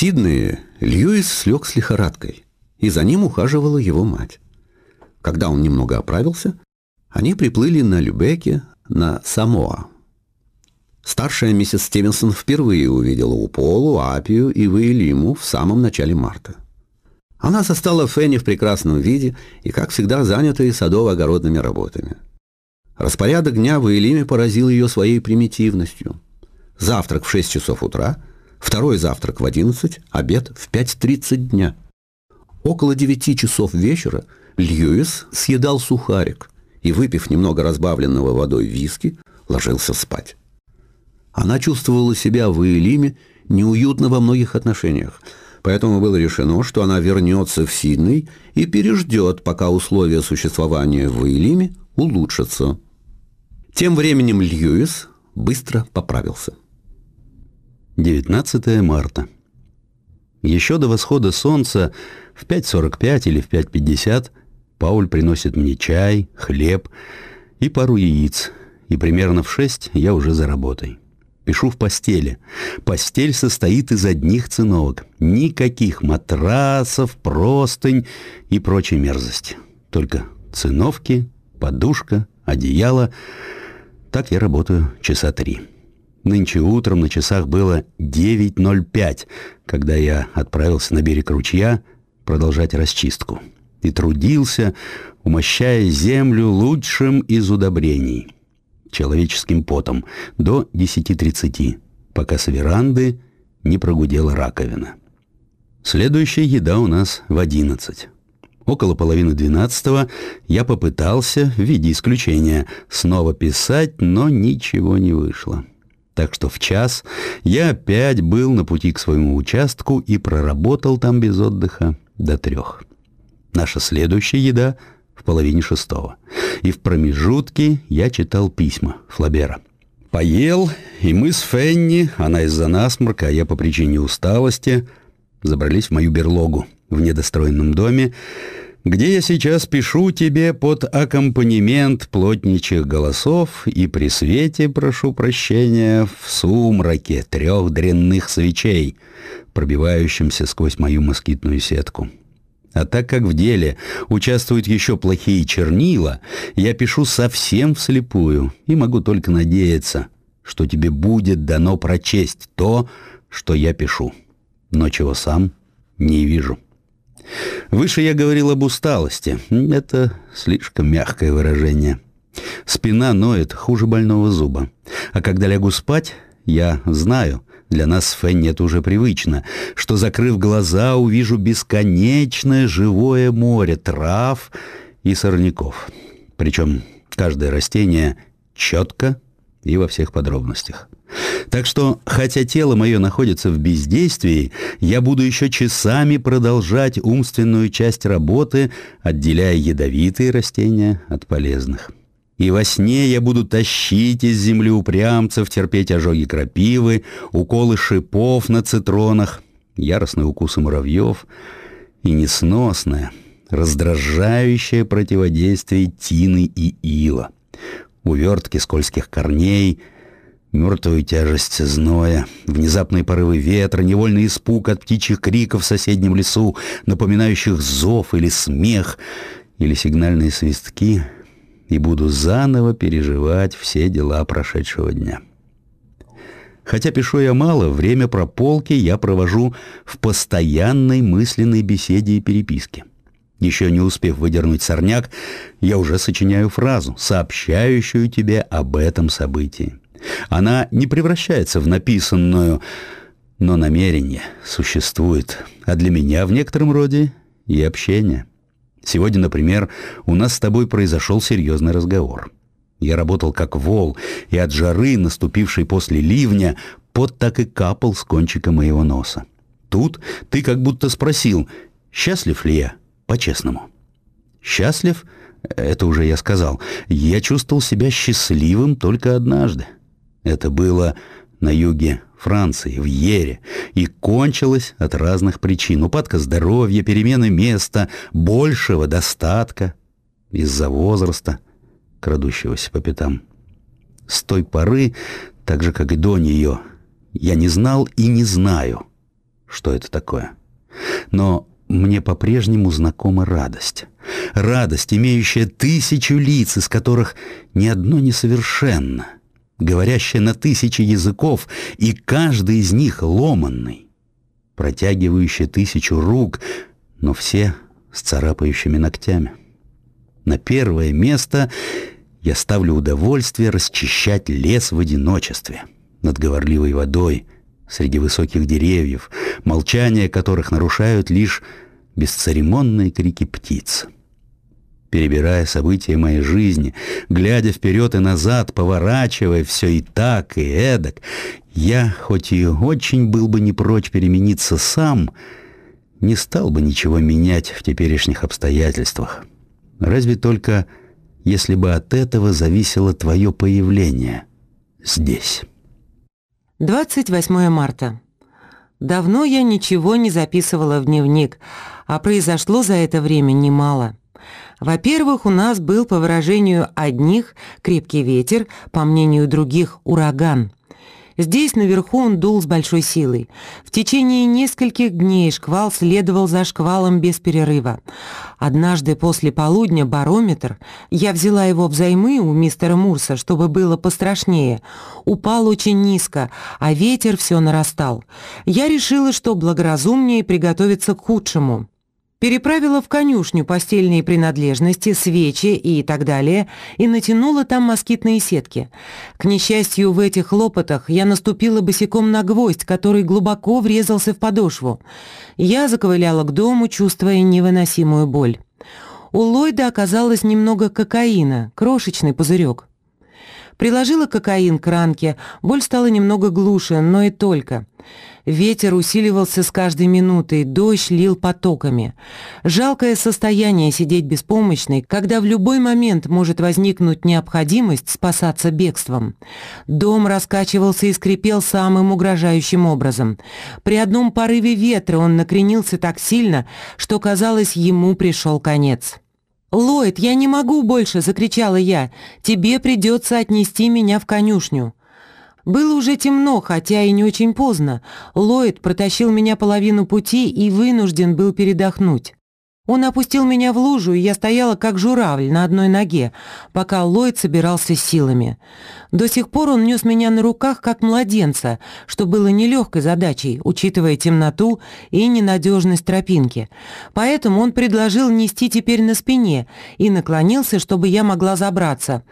Сиднее Льюис слег с лихорадкой, и за ним ухаживала его мать. Когда он немного оправился, они приплыли на Любеке на Самоа. Старшая миссис Стивенсон впервые увидела Уполу, Апию и Ваилиму в самом начале марта. Она застала Фенни в прекрасном виде и, как всегда, занятой садово-огородными работами. Распорядок дня в Иелиме поразил ее своей примитивностью. Завтрак в 6 часов утра, второй завтрак в 11, обед в 5.30 дня. Около 9 часов вечера Льюис съедал сухарик и, выпив немного разбавленного водой виски, ложился спать. Она чувствовала себя в Иелиме неуютно во многих отношениях, поэтому было решено, что она вернется в Сидней и переждет, пока условия существования в Иелиме улучшатся. Тем временем Льюис быстро поправился. 19 марта. Еще до восхода солнца в 5.45 или в 5.50 Пауль приносит мне чай, хлеб и пару яиц, и примерно в 6 я уже за работой. Пишу в постели. Постель состоит из одних циновок. Никаких матрасов, простынь и прочей мерзости. Только циновки, подушка, одеяло. Так я работаю часа три. Нынче утром на часах было 9.05, когда я отправился на берег ручья продолжать расчистку. И трудился, умощая землю лучшим из удобрений — человеческим потом до 10.30, пока с веранды не прогудела раковина. Следующая еда у нас в 11. Около половины двенадцатого я попытался, в виде исключения, снова писать, но ничего не вышло так что в час я опять был на пути к своему участку и проработал там без отдыха до трех. Наша следующая еда в половине шестого. И в промежутке я читал письма Флабера. Поел, и мы с Фенни, она из-за насморка, а я по причине усталости, забрались в мою берлогу в недостроенном доме, где я сейчас пишу тебе под аккомпанемент плотничьих голосов и при свете, прошу прощения, в сумраке трех дрянных свечей, пробивающимся сквозь мою москитную сетку. А так как в деле участвуют еще плохие чернила, я пишу совсем вслепую и могу только надеяться, что тебе будет дано прочесть то, что я пишу, но чего сам не вижу. Выше я говорил об усталости. Это слишком мягкое выражение. Спина ноет хуже больного зуба. А когда лягу спать, я знаю, для нас с Фенни это уже привычно, что, закрыв глаза, увижу бесконечное живое море трав и сорняков. Причем каждое растение четко и во всех подробностях. Так что, хотя тело мое находится в бездействии, я буду еще часами продолжать умственную часть работы, отделяя ядовитые растения от полезных. И во сне я буду тащить из земли упрямцев, терпеть ожоги крапивы, уколы шипов на цитронах, яростные укусы муравьев и несносное, раздражающее противодействие тины и ила, увертки скользких корней — Мертвую тяжесть зноя, внезапные порывы ветра, невольный испуг от птичьих криков в соседнем лесу, напоминающих зов или смех, или сигнальные свистки, и буду заново переживать все дела прошедшего дня. Хотя пишу я мало, время прополки я провожу в постоянной мысленной беседе и переписке. Еще не успев выдернуть сорняк, я уже сочиняю фразу, сообщающую тебе об этом событии. Она не превращается в написанную, но намерение существует, а для меня в некотором роде и общение. Сегодня, например, у нас с тобой произошел серьезный разговор. Я работал как вол, и от жары, наступившей после ливня, пот так и капал с кончика моего носа. Тут ты как будто спросил, счастлив ли я, по-честному. Счастлив? Это уже я сказал. Я чувствовал себя счастливым только однажды. Это было на юге Франции, в Ере, и кончилось от разных причин. Упадка здоровья, перемены места, большего достатка из-за возраста, крадущегося по пятам. С той поры, так же, как и до нее, я не знал и не знаю, что это такое. Но мне по-прежнему знакома радость. Радость, имеющая тысячу лиц, из которых ни одно несовершенно, говорящая на тысячи языков, и каждый из них ломанный, протягивающая тысячу рук, но все с царапающими ногтями. На первое место я ставлю удовольствие расчищать лес в одиночестве над говорливой водой — среди высоких деревьев, молчание которых нарушают лишь бесцеремонные крики птиц. Перебирая события моей жизни, глядя вперед и назад, поворачивая все и так, и эдак, я, хоть и очень был бы не прочь перемениться сам, не стал бы ничего менять в теперешних обстоятельствах. Разве только если бы от этого зависело твое появление здесь». 28 марта. Давно я ничего не записывала в дневник, а произошло за это время немало. Во-первых, у нас был, по выражению одних, крепкий ветер, по мнению других, ураган. Здесь наверху он дул с большой силой. В течение нескольких дней шквал следовал за шквалом без перерыва. Однажды после полудня барометр, я взяла его взаймы у мистера Мурса, чтобы было пострашнее, упал очень низко, а ветер все нарастал. Я решила, что благоразумнее приготовиться к худшему переправила в конюшню постельные принадлежности, свечи и так далее, и натянула там москитные сетки. К несчастью, в этих хлопотах я наступила босиком на гвоздь, который глубоко врезался в подошву. Я заковыляла к дому, чувствуя невыносимую боль. У Ллойда оказалось немного кокаина, крошечный пузырек. Приложила кокаин к ранке, боль стала немного глуше, но и только. Ветер усиливался с каждой минутой, дождь лил потоками. Жалкое состояние сидеть беспомощной, когда в любой момент может возникнуть необходимость спасаться бегством. Дом раскачивался и скрипел самым угрожающим образом. При одном порыве ветра он накренился так сильно, что, казалось, ему пришел конец. «Ллойд, я не могу больше!» — закричала я. «Тебе придется отнести меня в конюшню». Было уже темно, хотя и не очень поздно. Ллойд протащил меня половину пути и вынужден был передохнуть. Он опустил меня в лужу, и я стояла как журавль на одной ноге, пока Ллойд собирался силами. До сих пор он нес меня на руках как младенца, что было нелегкой задачей, учитывая темноту и ненадежность тропинки. Поэтому он предложил нести теперь на спине и наклонился, чтобы я могла забраться.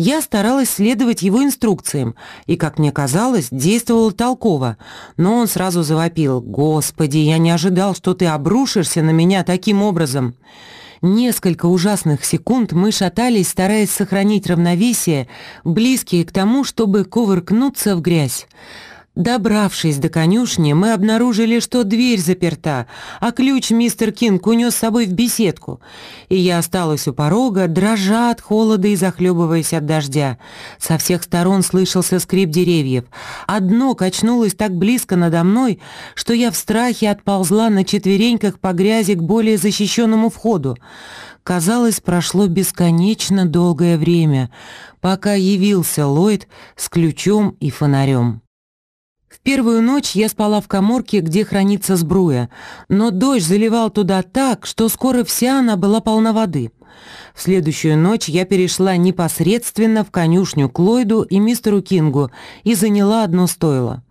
Я старалась следовать его инструкциям и, как мне казалось, действовала толково, но он сразу завопил «Господи, я не ожидал, что ты обрушишься на меня таким образом!» Несколько ужасных секунд мы шатались, стараясь сохранить равновесие, близкие к тому, чтобы кувыркнуться в грязь. Добравшись до конюшни, мы обнаружили, что дверь заперта, а ключ мистер Кинг унес с собой в беседку. И я осталась у порога, дрожа от холода и захлебываясь от дождя. Со всех сторон слышался скрип деревьев. Одно качнулось так близко надо мной, что я в страхе отползла на четвереньках по грязи к более защищенному входу. Казалось, прошло бесконечно долгое время, пока явился Ллойд с ключом и фонарем. Первую ночь я спала в коморке, где хранится сбруя, но дождь заливал туда так, что скоро вся она была полна воды. В следующую ночь я перешла непосредственно в конюшню к Ллойду и мистеру Кингу и заняла одно стойло.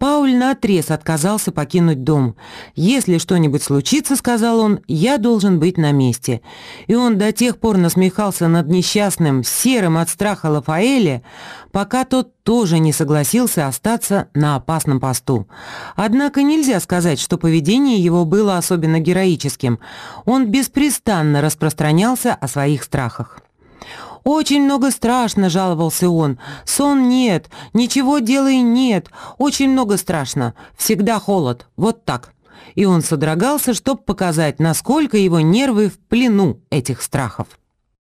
Пауль наотрез отказался покинуть дом. «Если что-нибудь случится, — сказал он, — я должен быть на месте». И он до тех пор насмехался над несчастным, серым от страха Лафаэле, пока тот тоже не согласился остаться на опасном посту. Однако нельзя сказать, что поведение его было особенно героическим. Он беспрестанно распространялся о своих страхах. «Очень много страшно», — жаловался он. «Сон нет, ничего делай нет, очень много страшно, всегда холод, вот так». И он содрогался, чтобы показать, насколько его нервы в плену этих страхов.